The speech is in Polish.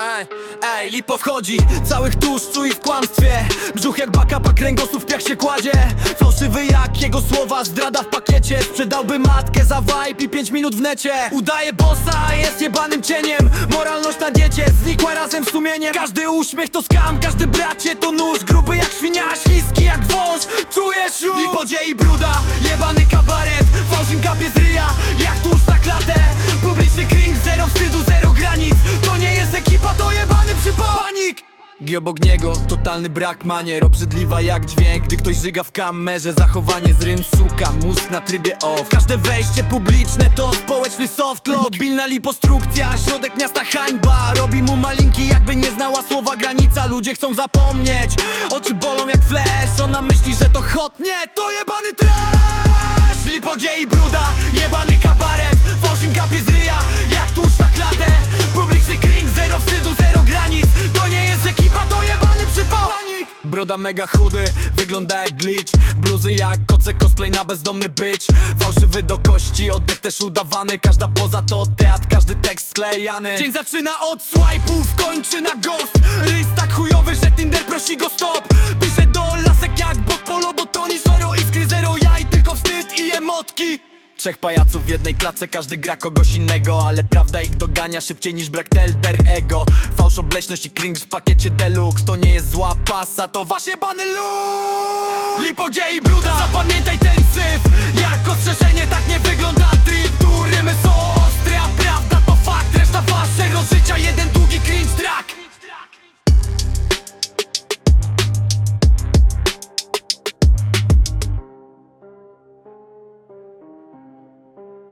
Ej, ej, lipo wchodzi Całych tłuszczu i w kłamstwie. Brzuch jak bakapa, kręgosłup w piach się kładzie. Fałszywy jak jego słowa, zdrada w pakiecie. Sprzedałby matkę za vibe i 5 minut w necie. Udaje bossa, jest jebanym cieniem. Moralność na diecie, znikła razem z sumieniem. Każdy uśmiech to skam, każdy bracie to nóż. Gruby jak świnia, śliski jak wąż. Czujesz już? Lipodzie i bruda, jebany kabaret. Fałszym kapie z ryja, I obok niego totalny brak manier. Obrzydliwa jak dźwięk, gdy ktoś żyga w kamerze. Zachowanie z rym mózg na trybie off. Każde wejście publiczne to społeczny softlock Mobilna lipostrukcja, środek miasta hańba. Robi mu malinki jakby nie znała słowa granica. Ludzie chcą zapomnieć, oczy bolą jak flash. Ona myśli, że to hot, nie, to jebany trash! Lipodzie i bruda, Broda mega chudy, wygląda jak glitch. Bluzy jak koce, cosplay na bezdomny być Fałszywy do kości, oddech też udawany. Każda poza to teatr, każdy tekst sklejany. Dzień zaczyna od swipe'ów, kończy na ghost. Rys tak chujowy, że Tinder prosi go stop Trzech pajaców w jednej klatce, każdy gra kogoś innego Ale prawda ich dogania szybciej niż brak telter ego. Fałsz, obleśność i cringe w pakiecie deluxe. To nie jest zła pasa, to wasz jebany luk Lipodzie i bruda, zapamiętaj ten syf. Jak ostrzeżenie, tak nie wygląda trip Tu rymy są ostre, a prawda to fakt. Reszta waszego życia, jeden długi cringe track